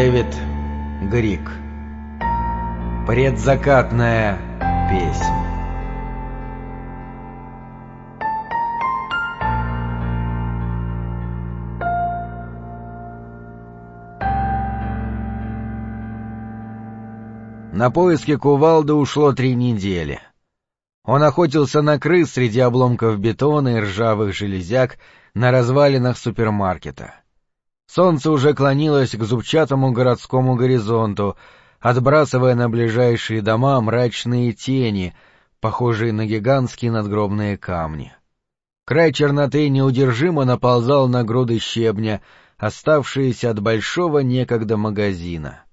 Дэвид Грик Предзакатная песня На поиски кувалды ушло три недели. Он охотился на крыс среди обломков бетона и ржавых железяк на развалинах супермаркета. Солнце уже клонилось к зубчатому городскому горизонту, отбрасывая на ближайшие дома мрачные тени, похожие на гигантские надгробные камни. Край черноты неудержимо наползал на груды щебня, оставшиеся от большого некогда магазина.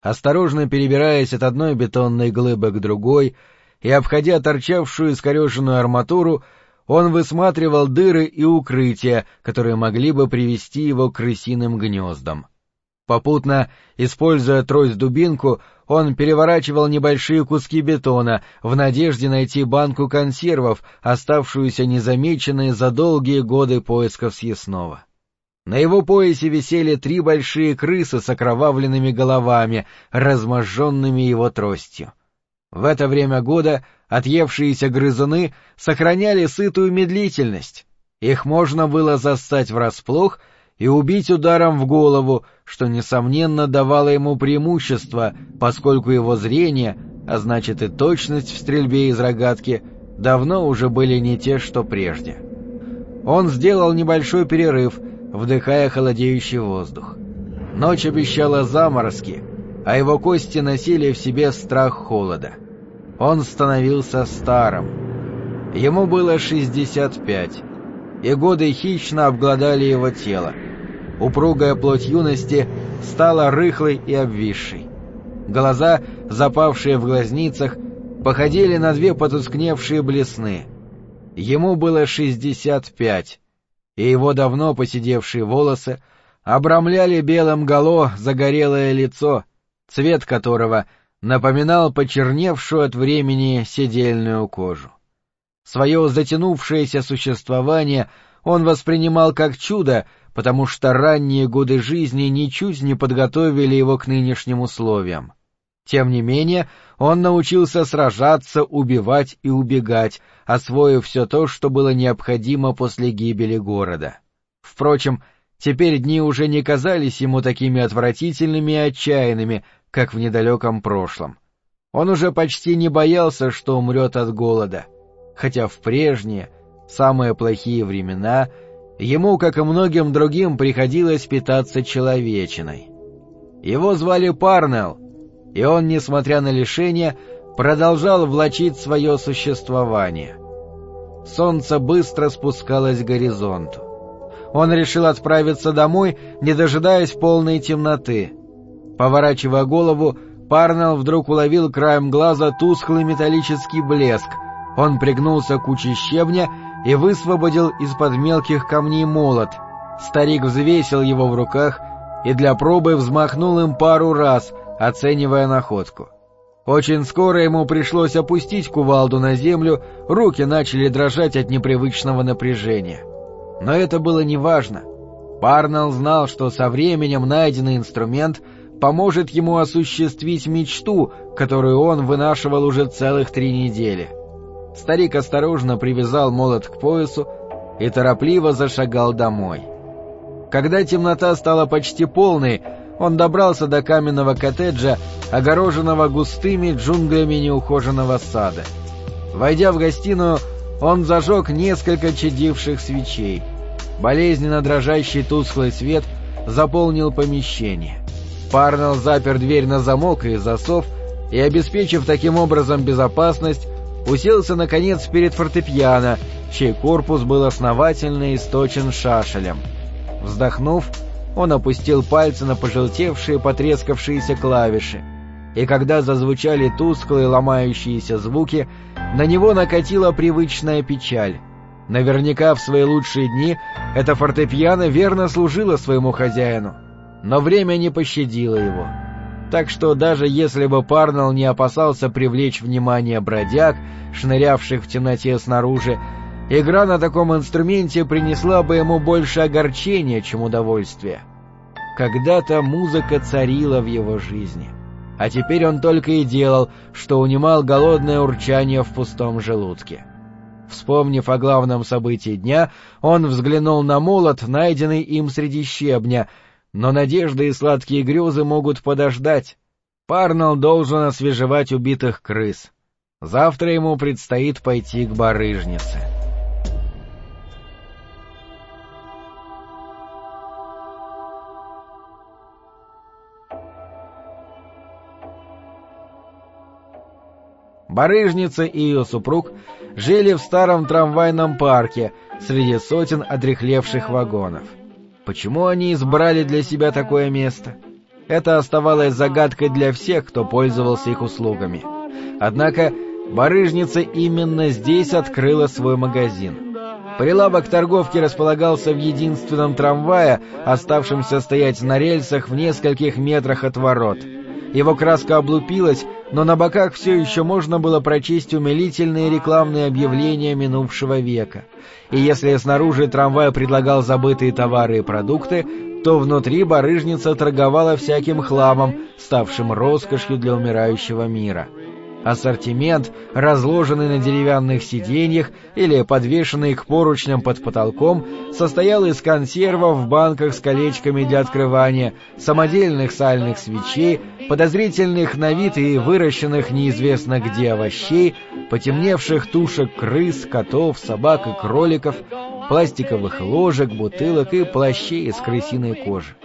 Осторожно перебираясь от одной бетонной глыбы к другой и обходя торчавшую искореженную арматуру, он высматривал дыры и укрытия, которые могли бы привести его к крысиным гнездам. Попутно, используя трость-дубинку, он переворачивал небольшие куски бетона в надежде найти банку консервов, оставшуюся незамеченной за долгие годы поисков съестного. На его поясе висели три большие крысы с окровавленными головами, разможженными его тростью. В это время года отъевшиеся грызуны сохраняли сытую медлительность. Их можно было застать врасплох и убить ударом в голову, что, несомненно, давало ему преимущество, поскольку его зрение, а значит и точность в стрельбе из рогатки, давно уже были не те, что прежде. Он сделал небольшой перерыв, вдыхая холодеющий воздух. Ночь обещала заморозки, а его кости носили в себе страх холода. Он становился старым. Ему было 65, и годы хищно обглодали его тело. Упругая плоть юности стала рыхлой и обвисшей. Глаза, запавшие в глазницах, походили на две потускневшие блесны. Ему было 65, и его давно поседевшие волосы обрамляли белым гало загорелое лицо, цвет которого — напоминал почерневшую от времени седельную кожу. Свое затянувшееся существование он воспринимал как чудо, потому что ранние годы жизни ничуть не подготовили его к нынешним условиям. Тем не менее, он научился сражаться, убивать и убегать, освоив все то, что было необходимо после гибели города. Впрочем, теперь дни уже не казались ему такими отвратительными и отчаянными, как в недалеком прошлом. Он уже почти не боялся, что умрет от голода, хотя в прежние, самые плохие времена, ему, как и многим другим, приходилось питаться человечиной. Его звали Парнелл, и он, несмотря на лишение, продолжал влачить свое существование. Солнце быстро спускалось к горизонту. Он решил отправиться домой, не дожидаясь полной темноты — Поворачивая голову, Парнелл вдруг уловил краем глаза тусклый металлический блеск. Он пригнулся к куче щебня и высвободил из-под мелких камней молот. Старик взвесил его в руках и для пробы взмахнул им пару раз, оценивая находку. Очень скоро ему пришлось опустить кувалду на землю, руки начали дрожать от непривычного напряжения. Но это было неважно. Парнелл знал, что со временем найденный инструмент — поможет ему осуществить мечту, которую он вынашивал уже целых три недели. Старик осторожно привязал молот к поясу и торопливо зашагал домой. Когда темнота стала почти полной, он добрался до каменного коттеджа, огороженного густыми джунглями неухоженного сада. Войдя в гостиную, он зажег несколько чадивших свечей. Болезненно дрожащий тусклый свет заполнил помещение. Парнелл запер дверь на замок и засов и, обеспечив таким образом безопасность, уселся, наконец, перед фортепиано, чей корпус был основательно источен шашелем. Вздохнув, он опустил пальцы на пожелтевшие, потрескавшиеся клавиши, и когда зазвучали тусклые ломающиеся звуки, на него накатила привычная печаль. Наверняка в свои лучшие дни это фортепиано верно служило своему хозяину но время не пощадило его. Так что даже если бы Парнелл не опасался привлечь внимание бродяг, шнырявших в темноте снаружи, игра на таком инструменте принесла бы ему больше огорчения, чем удовольствия. когда-то музыка царила в его жизни. А теперь он только и делал, что унимал голодное урчание в пустом желудке. Вспомнив о главном событии дня, он взглянул на молот, найденный им среди щебня, но надежды и сладкие грезы могут подождать. Парнелл должен освежевать убитых крыс. Завтра ему предстоит пойти к барыжнице. Барыжница и ее супруг жили в старом трамвайном парке среди сотен отрехлевших вагонов. Почему они избрали для себя такое место? Это оставалось загадкой для всех, кто пользовался их услугами. Однако барыжница именно здесь открыла свой магазин. Прилавок торговки располагался в единственном трамвае, оставшемся стоять на рельсах в нескольких метрах от ворот. Его краска облупилась, но на боках все еще можно было прочесть умилительные рекламные объявления минувшего века. И если снаружи трамвай предлагал забытые товары и продукты, то внутри барыжница торговала всяким хламом, ставшим роскошью для умирающего мира. Ассортимент, разложенный на деревянных сиденьях или подвешенный к поручням под потолком, состоял из консервов в банках с колечками для открывания, самодельных сальных свечей, подозрительных на вид и выращенных неизвестно где овощей, потемневших тушек крыс, котов, собак и кроликов, пластиковых ложек, бутылок и плащей из крысиной кожи.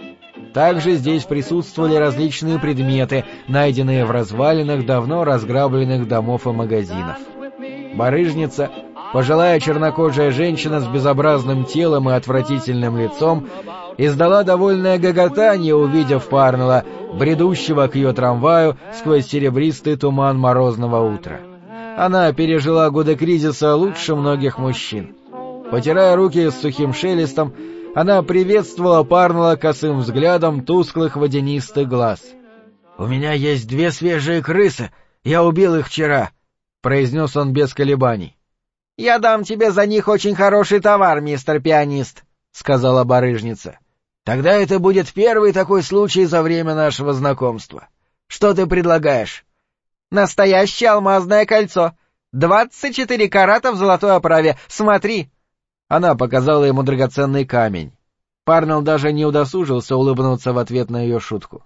Также здесь присутствовали различные предметы, найденные в развалинах давно разграбленных домов и магазинов. Барыжница, пожилая чернокожая женщина с безобразным телом и отвратительным лицом, издала довольное гоготание, увидев Парнелла, бредущего к ее трамваю сквозь серебристый туман морозного утра. Она пережила годы кризиса лучше многих мужчин. Потирая руки с сухим шелестом, она приветствовала Парнелла косым взглядом тусклых водянистых глаз. — У меня есть две свежие крысы, я убил их вчера, — произнес он без колебаний. — Я дам тебе за них очень хороший товар, мистер пианист, — сказала барыжница. — Тогда это будет первый такой случай за время нашего знакомства. Что ты предлагаешь? — Настоящее алмазное кольцо. Двадцать четыре карата в золотой оправе. Смотри. Она показала ему драгоценный камень. Парнелл даже не удосужился улыбнуться в ответ на ее шутку.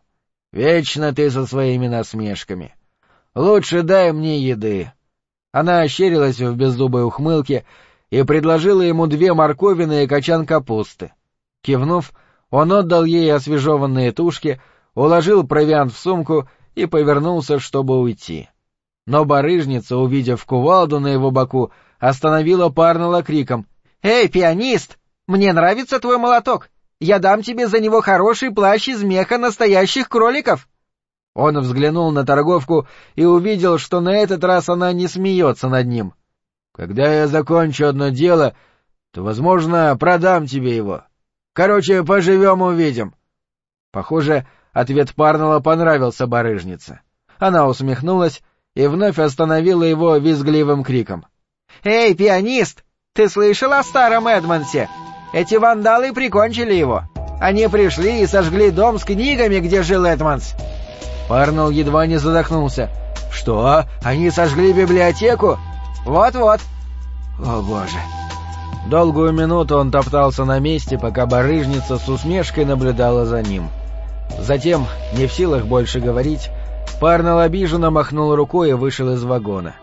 «Вечно ты со своими насмешками. Лучше дай мне еды». Она ощерилась в беззубой ухмылке и предложила ему две морковины и качан капусты. Кивнув, он отдал ей освежеванные тушки, уложил провиант в сумку и повернулся, чтобы уйти. Но барыжница, увидев кувалду на его боку, остановила Парнелла криком «Эй, пианист, мне нравится твой молоток. Я дам тебе за него хороший плащ из меха настоящих кроликов». Он взглянул на торговку и увидел, что на этот раз она не смеется над ним. «Когда я закончу одно дело, то, возможно, продам тебе его. Короче, поживем-увидим». Похоже, ответ Парнелла понравился барыжнице. Она усмехнулась и вновь остановила его визгливым криком. «Эй, пианист, ты слышал о старом Эдмонсе? Эти вандалы прикончили его. Они пришли и сожгли дом с книгами, где жил Эдмонс». Парнелл едва не задохнулся. «Что? Они сожгли библиотеку?» «Вот-вот». «О, боже». Долгую минуту он топтался на месте, пока барыжница с усмешкой наблюдала за ним. Затем, не в силах больше говорить, Парнелл обиженно махнул рукой и вышел из вагона.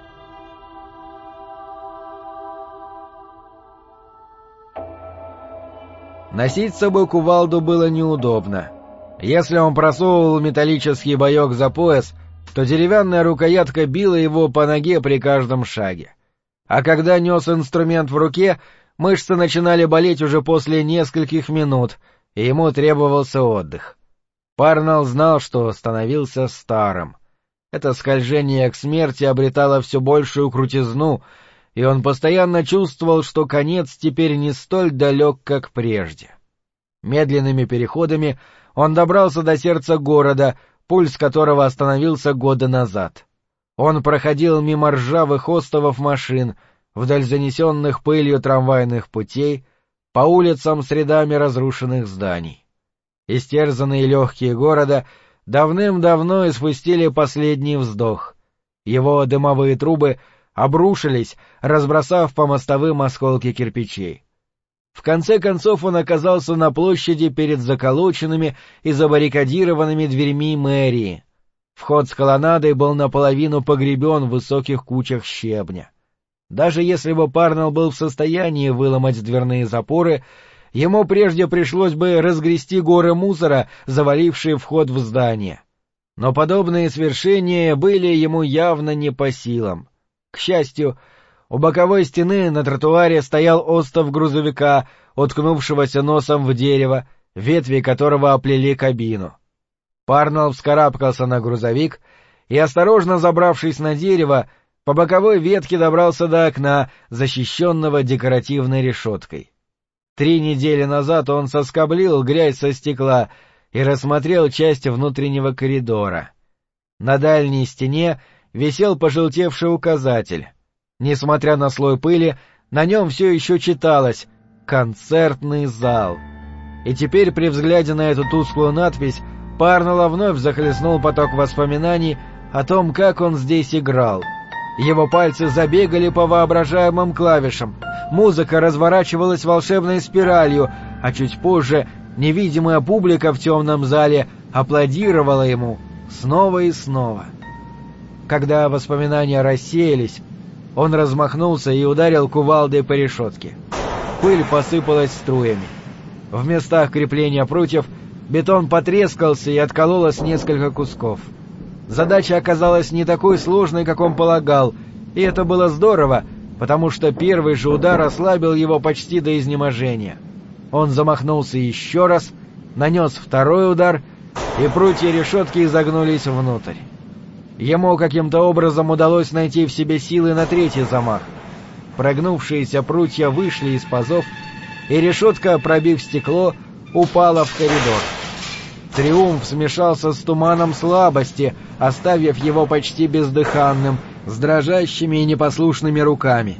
Носить с собой кувалду было неудобно. Если он просовывал металлический боек за пояс, то деревянная рукоятка била его по ноге при каждом шаге. А когда нес инструмент в руке, мышцы начинали болеть уже после нескольких минут, и ему требовался отдых. Парнелл знал, что становился старым. Это скольжение к смерти обретало все большую крутизну — и он постоянно чувствовал, что конец теперь не столь далек, как прежде. Медленными переходами он добрался до сердца города, пульс которого остановился года назад. Он проходил мимо ржавых остовов машин, вдоль занесенных пылью трамвайных путей, по улицам с рядами разрушенных зданий. Истерзанные легкие города давным-давно испустили последний вздох. Его дымовые трубы обрушились, разбросав по мостовым осколки кирпичей. В конце концов он оказался на площади перед заколоченными и забаррикадированными дверьми мэрии. Вход с колоннадой был наполовину погребен в высоких кучах щебня. Даже если бы Парнелл был в состоянии выломать дверные запоры, ему прежде пришлось бы разгрести горы мусора, завалившие вход в здание. Но подобные свершения были ему явно не по силам. К счастью, у боковой стены на тротуаре стоял остов грузовика, уткнувшегося носом в дерево, ветви которого оплели кабину. Парнелл вскарабкался на грузовик и, осторожно забравшись на дерево, по боковой ветке добрался до окна, защищенного декоративной решеткой. Три недели назад он соскоблил грязь со стекла и рассмотрел часть внутреннего коридора. На дальней стене висел пожелтевший указатель. Несмотря на слой пыли, на нем все еще читалось «Концертный зал». И теперь при взгляде на эту тусклую надпись Парнелла вновь захлестнул поток воспоминаний о том, как он здесь играл. Его пальцы забегали по воображаемым клавишам, музыка разворачивалась волшебной спиралью, а чуть позже невидимая публика в темном зале аплодировала ему снова и снова. Когда воспоминания рассеялись, он размахнулся и ударил кувалдой по решетке. Пыль посыпалась струями. В местах крепления прутьев бетон потрескался и откололось несколько кусков. Задача оказалась не такой сложной, как он полагал, и это было здорово, потому что первый же удар ослабил его почти до изнеможения. Он замахнулся еще раз, нанес второй удар, и прутья решетки изогнулись внутрь. Ему каким-то образом удалось найти в себе силы на третий замах. Прогнувшиеся прутья вышли из пазов, и решетка, пробив стекло, упала в коридор. Триумф смешался с туманом слабости, оставив его почти бездыханным, с дрожащими и непослушными руками.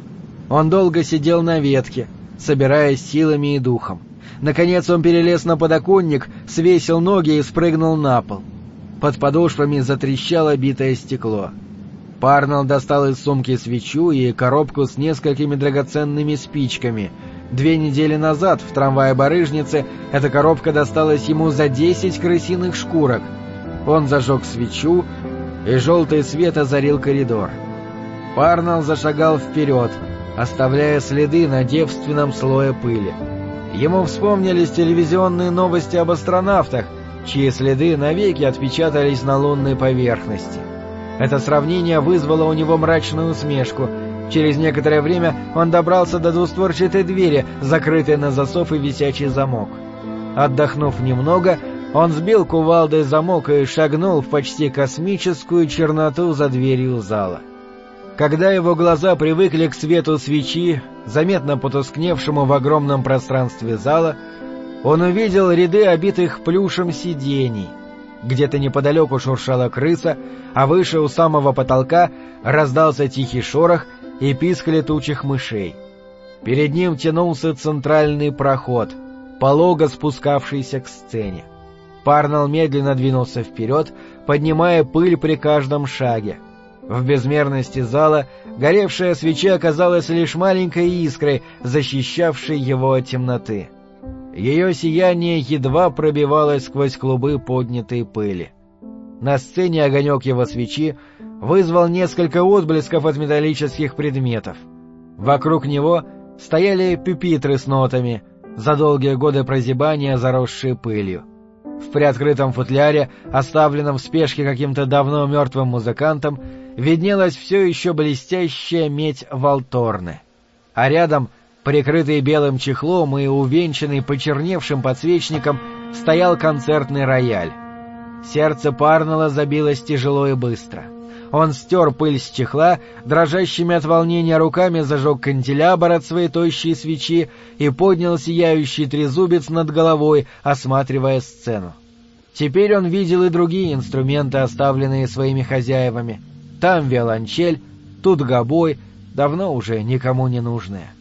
Он долго сидел на ветке, собираясь силами и духом. Наконец он перелез на подоконник, свесил ноги и спрыгнул на пол. Под подошвами затрещало битое стекло. Парнелл достал из сумки свечу и коробку с несколькими драгоценными спичками. Две недели назад в трамвае-барыжнице эта коробка досталась ему за десять крысиных шкурок. Он зажег свечу, и желтый свет озарил коридор. Парнелл зашагал вперед, оставляя следы на девственном слое пыли. Ему вспомнились телевизионные новости об астронавтах, чьи следы навеки отпечатались на лунной поверхности. Это сравнение вызвало у него мрачную усмешку. Через некоторое время он добрался до двустворчатой двери, закрытой на засов и висячий замок. Отдохнув немного, он сбил кувалдой замок и шагнул в почти космическую черноту за дверью зала. Когда его глаза привыкли к свету свечи, заметно потускневшему в огромном пространстве зала, он увидел ряды обитых плюшем сидений. Где-то неподалеку шуршала крыса, а выше у самого потолка раздался тихий шорох и писк летучих мышей. Перед ним тянулся центральный проход, полого спускавшийся к сцене. Парнелл медленно двинулся вперед, поднимая пыль при каждом шаге. В безмерности зала горевшая свеча оказалась лишь маленькой искрой, защищавшей его от темноты. Ее сияние едва пробивалось сквозь клубы поднятой пыли. На сцене огонек его свечи вызвал несколько отблесков от металлических предметов. Вокруг него стояли пюпитры с нотами, за долгие годы прозябания заросшие пылью. В приоткрытом футляре, оставленном в спешке каким-то давно мертвым музыкантом, виднелась все еще блестящая медь Волторны. А рядом Прикрытый белым чехлом и увенчанный почерневшим подсвечником, стоял концертный рояль. Сердце Парнелла забилось тяжело и быстро. Он стер пыль с чехла, дрожащими от волнения руками зажег канделябр от своей тощей свечи и поднял сияющий трезубец над головой, осматривая сцену. Теперь он видел и другие инструменты, оставленные своими хозяевами. Там виолончель, тут гобой, давно уже никому не нужная.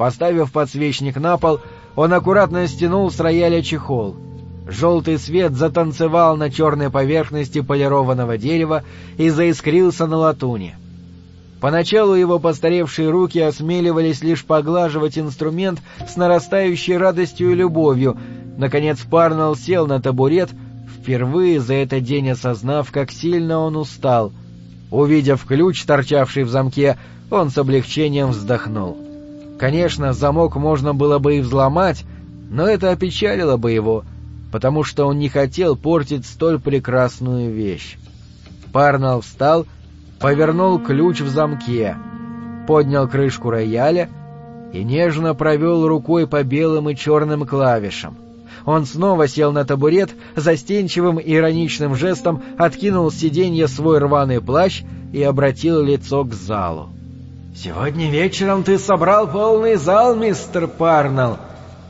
Поставив подсвечник на пол, он аккуратно стянул с рояля чехол. Желтый свет затанцевал на черной поверхности полированного дерева и заискрился на латуне. Поначалу его постаревшие руки осмеливались лишь поглаживать инструмент с нарастающей радостью и любовью. Наконец Парнелл сел на табурет, впервые за этот день осознав, как сильно он устал. Увидев ключ, торчавший в замке, он с облегчением вздохнул. Конечно, замок можно было бы и взломать, но это опечалило бы его, потому что он не хотел портить столь прекрасную вещь. Парнелл встал повернул ключ в замке, поднял крышку рояля и нежно провел рукой по белым и черным клавишам. Он снова сел на табурет, застенчивым и ироничным жестом откинул с сиденья свой рваный плащ и обратил лицо к залу. «Сегодня вечером ты собрал полный зал, мистер Парнелл.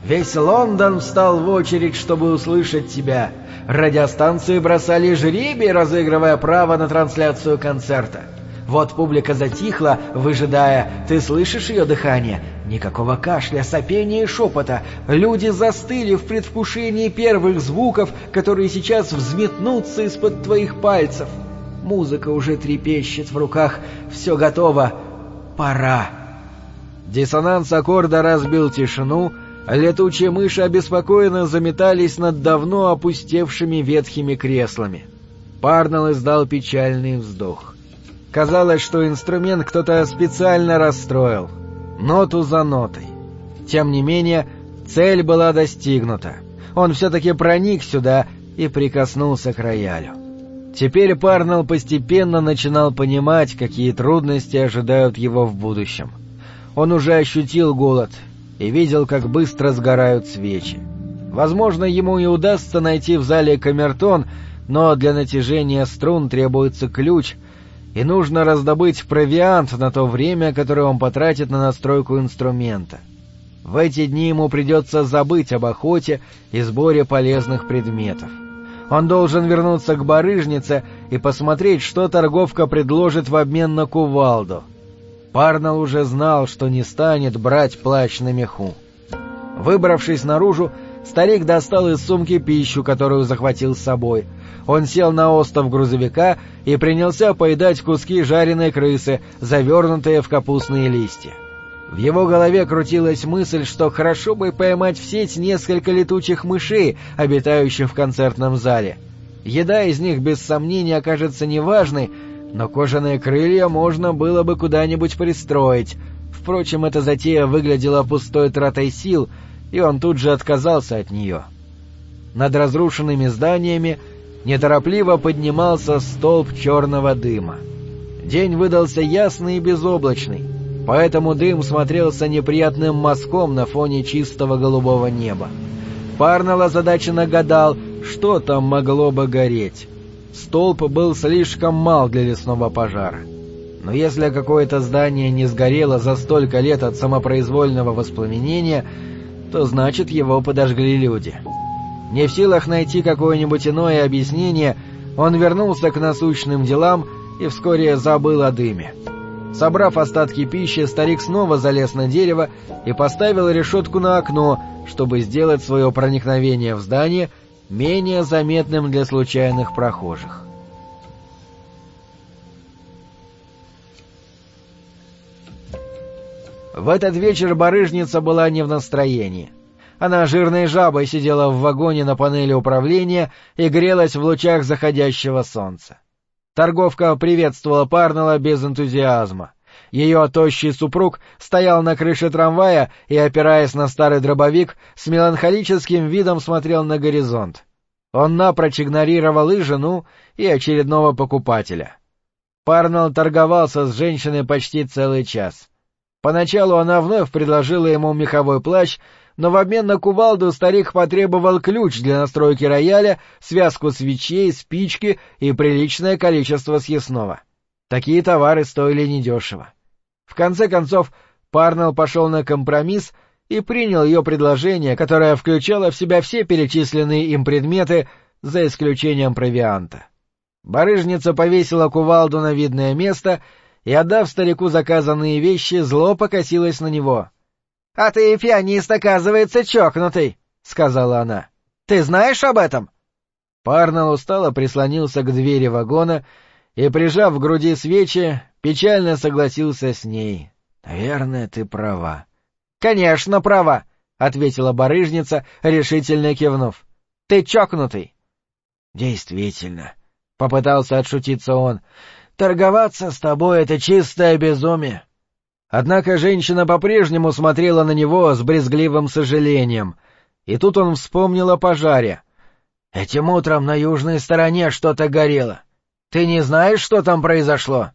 Весь Лондон встал в очередь, чтобы услышать тебя. Радиостанции бросали жребий, разыгрывая право на трансляцию концерта. Вот публика затихла, выжидая. Ты слышишь ее дыхание? Никакого кашля, сопения и шепота. Люди застыли в предвкушении первых звуков, которые сейчас взметнутся из-под твоих пальцев. Музыка уже трепещет в руках. Все готово. Пора. Диссонанс аккорда разбил тишину, Летучие мыши обеспокоенно заметались над давно опустевшими ветхими креслами. Парнелл издал печальный вздох. Казалось, что инструмент кто-то специально расстроил. Ноту за нотой. Тем не менее, цель была достигнута. Он все-таки проник сюда и прикоснулся к роялю. Теперь Парнелл постепенно начинал понимать, какие трудности ожидают его в будущем. Он уже ощутил голод и видел, как быстро сгорают свечи. Возможно, ему и удастся найти в зале камертон, но для натяжения струн требуется ключ, и нужно раздобыть провиант на то время, которое он потратит на настройку инструмента. В эти дни ему придется забыть об охоте и сборе полезных предметов. Он должен вернуться к барыжнице и посмотреть, что торговка предложит в обмен на кувалду. Парнелл уже знал, что не станет брать плащ на меху. Выбравшись наружу, старик достал из сумки пищу, которую захватил с собой. Он сел на остов грузовика и принялся поедать куски жареной крысы, завернутые в капустные листья. В его голове крутилась мысль, что хорошо бы поймать в сеть несколько летучих мышей, обитающих в концертном зале. Еда из них без сомнения окажется неважной, но кожаные крылья можно было бы куда-нибудь пристроить. Впрочем, эта затея выглядела пустой тратой сил, и он тут же отказался от нее. Над разрушенными зданиями неторопливо поднимался столб черного дыма. День выдался ясный и безоблачный, поэтому дым смотрелся неприятным мазком на фоне чистого голубого неба. Парнелл озадаченно гадал, что там могло бы гореть. Столб был слишком мал для лесного пожара. Но если какое-то здание не сгорело за столько лет от самопроизвольного воспламенения, то значит его подожгли люди. Не в силах найти какое-нибудь иное объяснение, он вернулся к насущным делам и вскоре забыл о дыме. Собрав остатки пищи, старик снова залез на дерево и поставил решетку на окно, чтобы сделать свое проникновение в здание — менее заметным для случайных прохожих. В этот вечер барыжница была не в настроении. Она жирной жабой сидела в вагоне на панели управления и грелась в лучах заходящего солнца. Торговка приветствовала Парнелла без энтузиазма. Ее тощий супруг стоял на крыше трамвая и, опираясь на старый дробовик, с меланхолическим видом смотрел на горизонт. Он напрочь игнорировал и жену, и очередного покупателя. Парнелл торговался с женщиной почти целый час. Поначалу она вновь предложила ему меховой плащ, но в обмен на кувалду старик потребовал ключ для настройки рояля, связку свечей, спички и приличное количество съестного. Такие товары стоили недешево. В конце концов, Парнелл пошел на компромисс и принял ее предложение, которое включало в себя все перечисленные им предметы, за исключением провианта. Барыжница повесила кувалду на видное место и, отдав старику заказанные вещи, зло покосилась на него. — А ты, пианист, оказывается, чокнутый, — сказала она. — Ты знаешь об этом?» Парнелл устало прислонился к двери вагона и, прижав к груди свечи, печально согласился с ней. «Наверное, ты права». «Конечно, права», — ответила барыжница, решительно кивнув. «Ты чокнутый». «Действительно», — попытался отшутиться он, — «торговаться с тобой — это чистое безумие». Однако женщина по-прежнему смотрела на него с брезгливым сожалением, и тут он вспомнил о пожаре. «Этим утром на южной стороне что-то горело. Ты не знаешь, что там произошло?»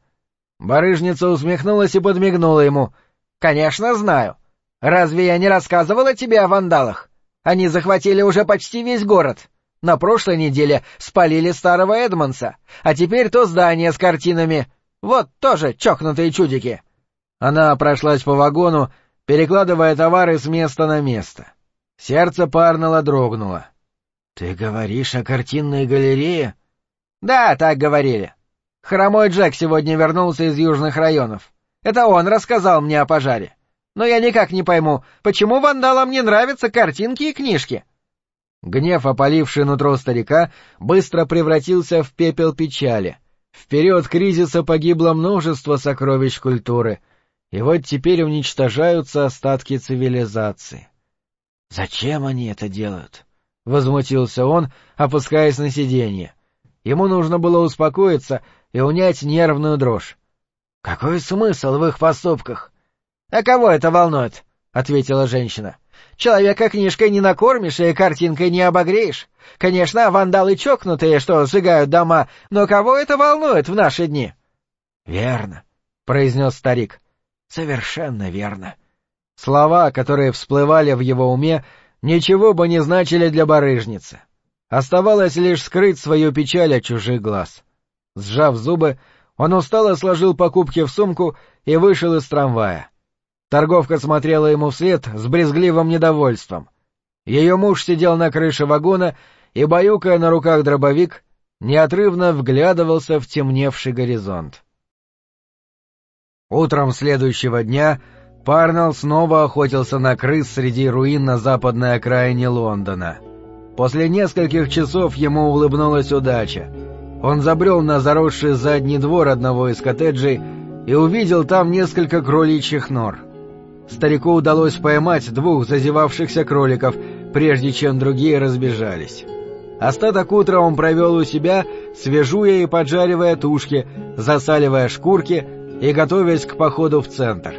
Барыжница усмехнулась и подмигнула ему. «Конечно знаю. Разве я не рассказывала тебе о вандалах? Они захватили уже почти весь город. На прошлой неделе спалили старого Эдмонса, а теперь то здание с картинами. Вот тоже чокнутые чудики». Она прошлась по вагону, перекладывая товары с места на место. Сердце Парнелла дрогнуло. — Ты говоришь о картинной галерее? — Да, так говорили. Хромой Джек сегодня вернулся из южных районов. Это он рассказал мне о пожаре. Но я никак не пойму, почему вандалам не нравятся картинки и книжки. Гнев, опаливший нутро старика, быстро превратился в пепел печали. В период кризиса погибло множество сокровищ культуры — и вот теперь уничтожаются остатки цивилизации. «Зачем они это делают?» — возмутился он, опускаясь на сиденье. Ему нужно было успокоиться и унять нервную дрожь. «Какой смысл в их поступках?» «А кого это волнует?» — ответила женщина. «Человека книжкой не накормишь и картинкой не обогреешь. Конечно, вандалы чокнутые, что сжигают дома, но кого это волнует в наши дни?» «Верно», — произнес старик. Совершенно верно. Слова, которые всплывали в его уме, ничего бы не значили для барыжницы. Оставалось лишь скрыть свою печаль от чужих глаз. Сжав зубы, он устало сложил покупки в сумку и вышел из трамвая. Торговка смотрела ему вслед с брезгливым недовольством. Ее муж сидел на крыше вагона и, баюкая на руках дробовик, неотрывно вглядывался в темневший горизонт. Утром следующего дня Парнелл снова охотился на крыс среди руин на западной окраине Лондона. После нескольких часов ему улыбнулась удача. Он забрел на заросший задний двор одного из коттеджей и увидел там несколько кроличьих нор. Старику удалось поймать двух зазевавшихся кроликов, прежде чем другие разбежались. Остаток утра он провел у себя, свежуя и поджаривая тушки, засаливая шкурки и готовясь к походу в центр.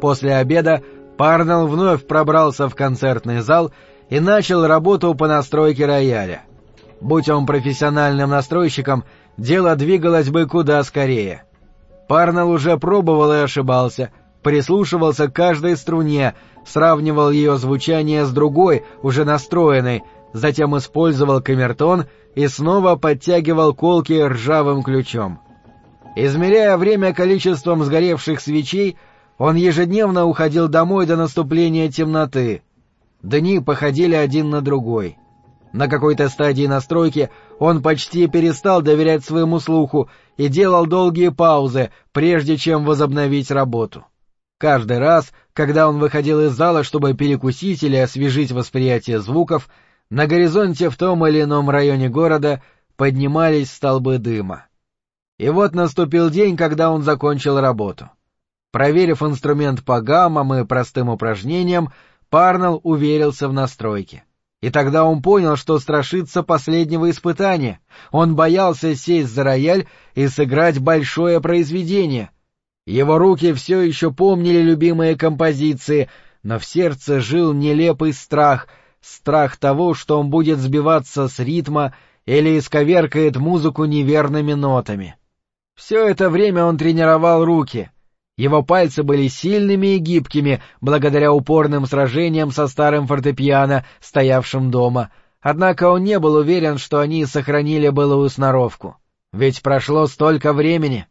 После обеда Парнелл вновь пробрался в концертный зал и начал работу по настройке рояля. Будь он профессиональным настройщиком, дело двигалось бы куда скорее. Парнелл уже пробовал и ошибался, прислушивался к каждой струне, сравнивал ее звучание с другой, уже настроенной, затем использовал камертон и снова подтягивал колки ржавым ключом. Измеряя время количеством сгоревших свечей, он ежедневно уходил домой до наступления темноты. Дни походили один на другой. На какой-то стадии настройки он почти перестал доверять своему слуху и делал долгие паузы, прежде чем возобновить работу. Каждый раз, когда он выходил из зала, чтобы перекусить или освежить восприятие звуков, на горизонте в том или ином районе города поднимались столбы дыма. И вот наступил день, когда он закончил работу. Проверив инструмент по гаммам и простым упражнениям, Парнелл уверился в настройке. И тогда он понял, что страшится последнего испытания. Он боялся сесть за рояль и сыграть большое произведение. Его руки все еще помнили любимые композиции, но в сердце жил нелепый страх, страх того, что он будет сбиваться с ритма или исковеркает музыку неверными нотами. Все это время он тренировал руки. Его пальцы были сильными и гибкими, благодаря упорным сражениям со старым фортепиано, стоявшим дома. Однако он не был уверен, что они сохранили былую сноровку. Ведь прошло столько времени.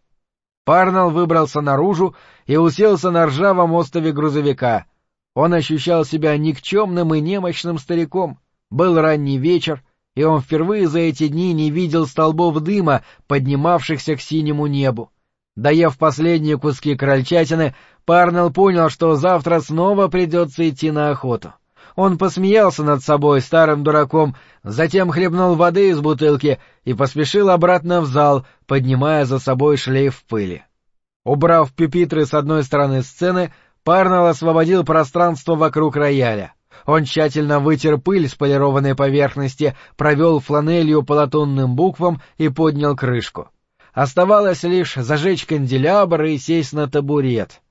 Парнелл выбрался наружу и уселся на ржавом остове грузовика. Он ощущал себя никчемным и немощным стариком. Был ранний вечер, и он впервые за эти дни не видел столбов дыма, поднимавшихся к синему небу. Доев последние куски крольчатины, Парнелл понял, что завтра снова придется идти на охоту. Он посмеялся над собой, старым дураком, затем хлебнул воды из бутылки и поспешил обратно в зал, поднимая за собой шлейф пыли. Убрав пюпитры с одной стороны сцены, Парнелл освободил пространство вокруг рояля. Он тщательно вытер пыль с полированной поверхности, провел фланелью по латунным буквам и поднял крышку. Оставалось лишь зажечь канделябр и сесть на табурет.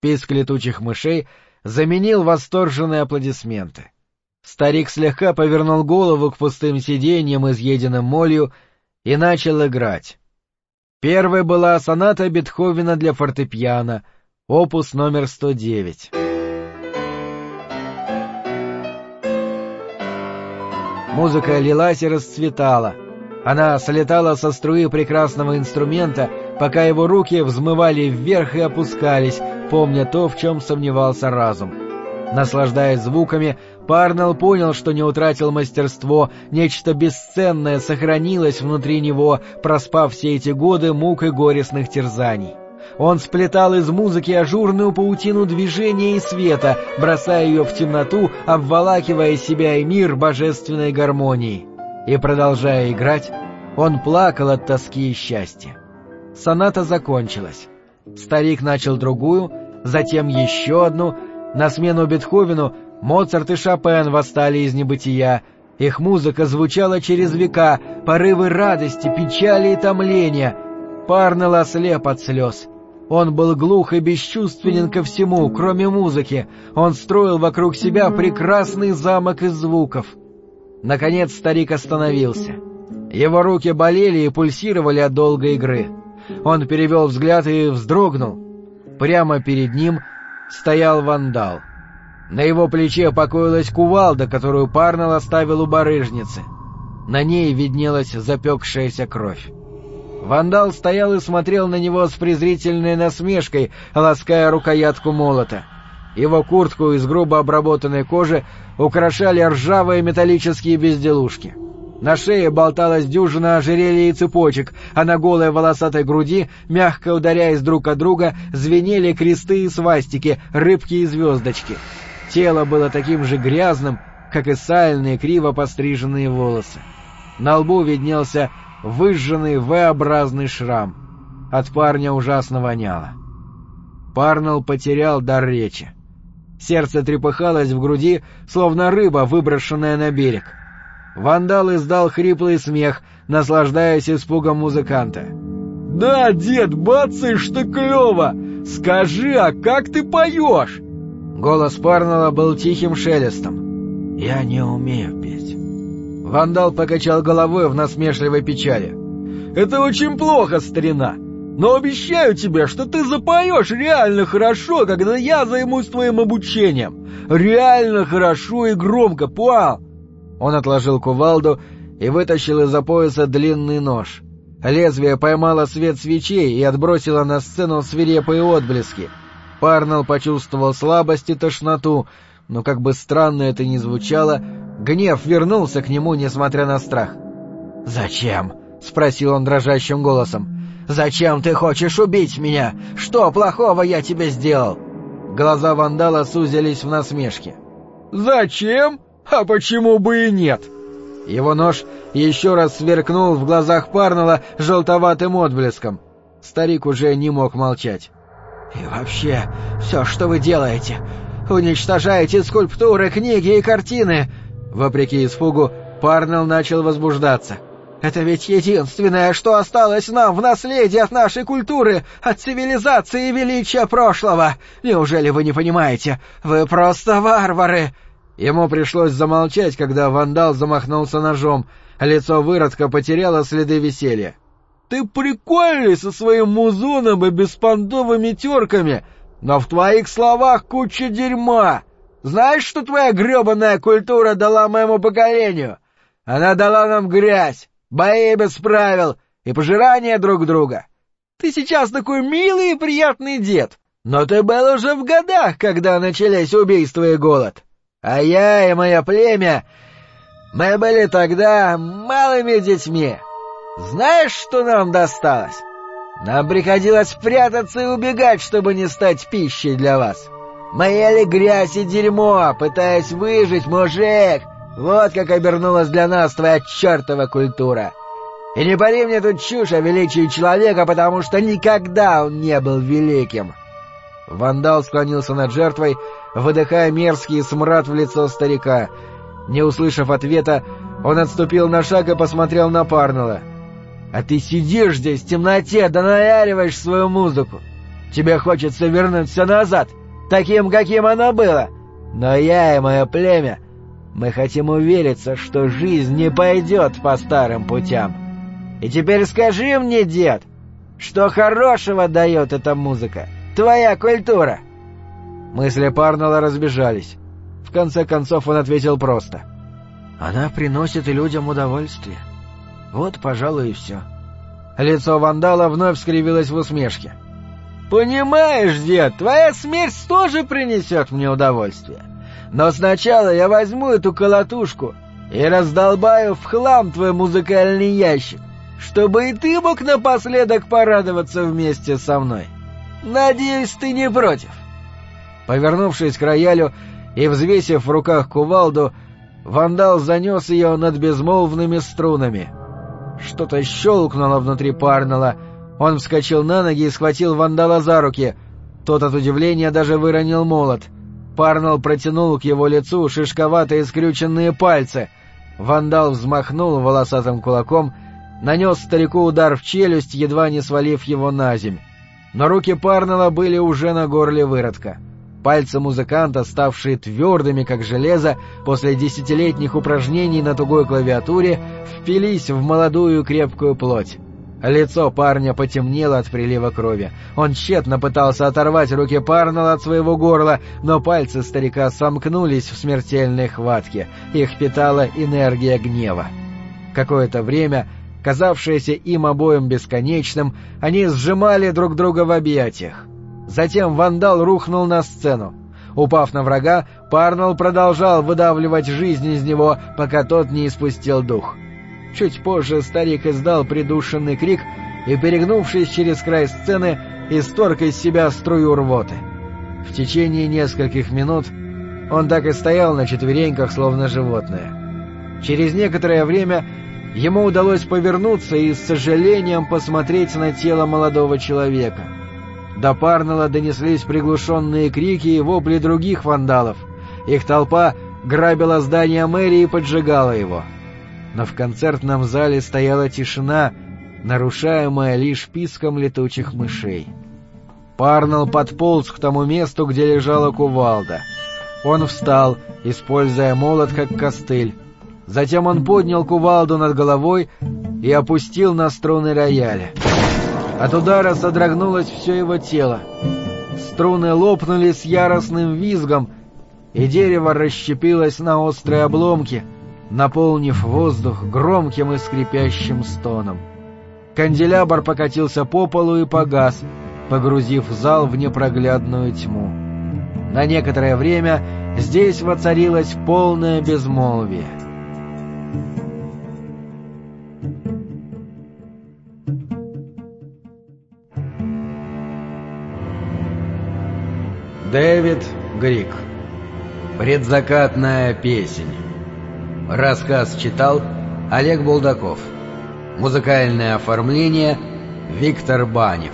Писк летучих мышей заменил восторженные аплодисменты. Старик слегка повернул голову к пустым сиденьям, изъеденным молью, и начал играть. Первой была соната Бетховена для фортепиано, опус номер 109. Музыка лилась и расцветала. Она слетала со струи прекрасного инструмента, пока его руки взмывали вверх и опускались, помня то, в чем сомневался разум. Наслаждаясь звуками, Парнелл понял, что не утратил мастерство, нечто бесценное сохранилось внутри него, проспав все эти годы мук и горестных терзаний. Он сплетал из музыки ажурную паутину движения и света, бросая ее в темноту, обволакивая себя и мир божественной гармонией. И, продолжая играть, он плакал от тоски и счастья. Соната закончилась. Старик начал другую, затем еще одну. На смену Бетховену Моцарт и Шопен восстали из небытия. Их музыка звучала через века, порывы радости, печали и томления. Парнелл ослеп от слез. Он был глух и бесчувственен ко всему, кроме музыки. Он строил вокруг себя прекрасный замок из звуков. Наконец старик остановился. Его руки болели и пульсировали от долгой игры. Он перевел взгляд и вздрогнул. Прямо перед ним стоял вандал. На его плече покоилась кувалда, которую Парнелл оставил у барыжницы. На ней виднелась запекшаяся кровь. Вандал стоял и смотрел на него с презрительной насмешкой, лаская рукоятку молота. Его куртку из грубо обработанной кожи украшали ржавые металлические безделушки. На шее болталась дюжина ожерелья и цепочек, а на голой волосатой груди, мягко ударяясь друг от друга, звенели кресты и свастики, рыбки и звездочки. Тело было таким же грязным, как и сальные, криво постриженные волосы. На лбу виднелся выжженный V-образный шрам. От парня ужасно воняло. Парнелл потерял дар речи. Сердце трепыхалось в груди, словно рыба, выброшенная на берег. Вандал издал хриплый смех, наслаждаясь испугом музыканта. «Да, дед, бацаешь ты клёво! Скажи, а как ты поешь?» Голос Парнелла был тихим шелестом. «Я не умею петь». Вандал покачал головой в насмешливой печали. «Это очень плохо, старина, но обещаю тебе, что ты запоешь реально хорошо, когда я займусь твоим обучением. Реально хорошо и громко, понял?» Он отложил кувалду и вытащил из-за пояса длинный нож. Лезвие поймало свет свечей и отбросило на сцену свирепые отблески. Парнелл почувствовал слабость и тошноту, но как бы странно это ни звучало, гнев вернулся к нему, несмотря на страх. «Зачем?» — спросил он дрожащим голосом. «Зачем ты хочешь убить меня? Что плохого я тебе сделал?» Глаза вандала сузились в насмешке. «Зачем?» А почему бы и нет? Его нож еще раз сверкнул в глазах Парнелла желтоватым отблеском. Старик уже не мог молчать. «И вообще, все, что вы делаете, уничтожаете скульптуры, книги и картины!» Вопреки испугу, Парнелл начал возбуждаться. «Это ведь единственное, что осталось нам в наследие от нашей культуры, от цивилизации и величия прошлого! Неужели вы не понимаете? Вы просто варвары!» Ему пришлось замолчать, когда вандал замахнулся ножом, лицо выродка потеряло следы веселья. «Ты прикольный со своим музоном и беспонтовыми терками, но в твоих словах куча дерьма. Знаешь, что твоя гребаная культура дала моему поколению? Она дала нам грязь, бои без правил и пожирание друг друга. Ты сейчас такой милый и приятный дед, но ты был уже в годах, когда начались убийства и голод. А я и мое племя, мы были тогда малыми детьми. Знаешь, что нам досталось? Нам приходилось прятаться и убегать, чтобы не стать пищей для вас. Мы ели грязь и дерьмо, пытаясь выжить, мужик! Вот как обернулась для нас твоя чертова культура! И не пари мне тут чушь о величии человека, потому что никогда он не был великим!» Вандал склонился над жертвой, выдыхая мерзкий смрад в лицо старика. Не услышав ответа, он отступил на шаг и посмотрел на Парнелла. «А ты сидишь здесь в темноте, да наяриваешь свою музыку. Тебе хочется вернуть все назад, таким, каким оно было. Но я и мое племя, мы хотим увериться, что жизнь не пойдет по старым путям. И теперь скажи мне, дед, что хорошего дает эта музыка, твоя культура?» Мысли Парнелла разбежались. В конце концов он ответил просто. «Она приносит людям удовольствие. Вот, пожалуй, и все». Лицо вандала вновь скривилось в усмешке. «Понимаешь, дед, твоя смерть тоже принесет мне удовольствие. Но сначала я возьму эту колотушку и раздолбаю в хлам твой музыкальный ящик, чтобы и ты мог напоследок порадоваться вместе со мной. Надеюсь, ты не против». Повернувшись к роялю и взвесив в руках кувалду, вандал занес ее над безмолвными струнами. Что-то щелкнуло внутри Парнелла, он вскочил на ноги и схватил вандала за руки. Тот от удивления даже выронил молот. Парнелл протянул к его лицу шишковатые скрюченные пальцы. Вандал взмахнул волосатым кулаком, нанес старику удар в челюсть, едва не свалив его на земь. Но руки Парнелла были уже на горле выродка. Пальцы музыканта, ставшие твердыми, как железо, после десятилетних упражнений на тугой клавиатуре, впились в молодую крепкую плоть. Лицо парня потемнело от прилива крови. Он тщетно пытался оторвать руки Парнелла от своего горла, но пальцы старика сомкнулись в смертельной хватке. Их питала энергия гнева. Какое-то время, казавшееся им обоим бесконечным, они сжимали друг друга в объятиях. Затем вандал рухнул на сцену. Упав на врага, Парнелл продолжал выдавливать жизнь из него, пока тот не испустил дух. Чуть позже старик издал придушенный крик и, перегнувшись через край сцены, исторг из себя струю рвоты. В течение нескольких минут он так и стоял на четвереньках, словно животное. Через некоторое время ему удалось повернуться и с сожалением посмотреть на тело молодого человека — до Парнелла донеслись приглушенные крики и вопли других вандалов. Их толпа грабила здание мэрии и поджигала его. Но в концертном зале стояла тишина, нарушаемая лишь писком летучих мышей. Парнелл подполз к тому месту, где лежала кувалда. Он встал, используя молот как костыль. Затем он поднял кувалду над головой и опустил на струны рояля. От удара содрогнулось все его тело. Струны лопнули с яростным визгом, и дерево расщепилось на острые обломки, наполнив воздух громким и скрипящим стоном. Канделябр покатился по полу и погас, погрузив зал в непроглядную тьму. На некоторое время здесь воцарилось полное безмолвие. Дэвид Грик. Предзакатная песень. Рассказ читал Олег Булдаков. Музыкальное оформление Виктор Банев.